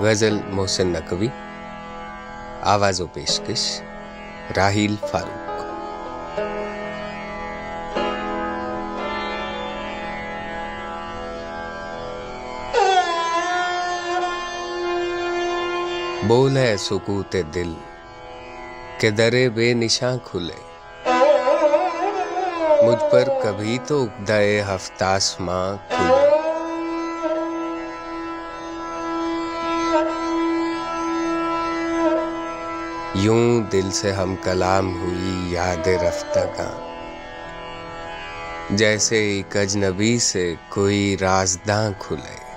غزل محسن نقوی، آواز و پیشکش راہیل فاروق۔ بول ہے سکوت دل کہ درے بے نشاں کھلے۔ مجھ پر کبھی تو اگدائے ہفتاس ماں کھلے۔ یوں دل سے ہم کلام ہوئی یاد رفتگاں۔ جیسے ایک اجنبی سے کوئی رازداں کھلے۔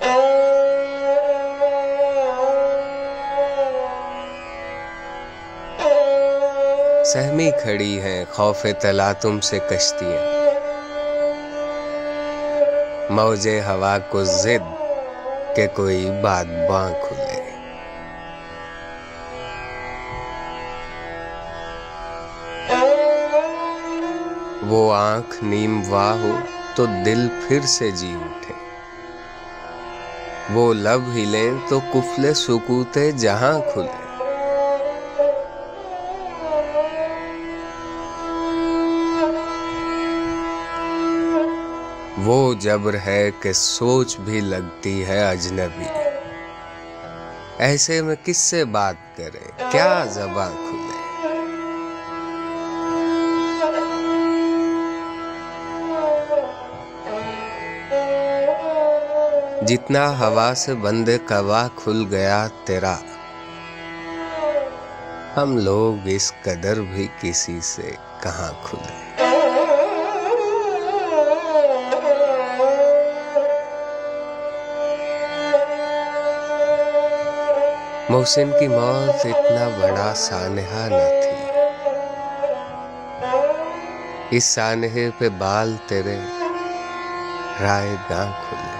سہمی کھڑی ہیں خوف تلا تم سے کشتیاں موج ہوا کو زد کہ کوئی بات باں کھلے۔ وہ آنکھ نیم واہ ہو تو دل پھر سے جی اٹھے۔ وہ لب ہلیں تو کفل سکوتے جہاں کھلے۔ وہ جبر ہے کہ سوچ بھی لگتی ہے اجنبی۔ ایسے میں کس سے بات کرے؟ کیا زباں کھلے؟ جتنا ہوا سے بند قوا کھل گیا تیرا۔ ہم لوگ اس قدر بھی کسی سے کہاں کھلے۔ محسن کی موت اتنا بڑا سانحہ نہ تھی۔ اس سانحے پہ بال تیرے رائے گاں کھلے۔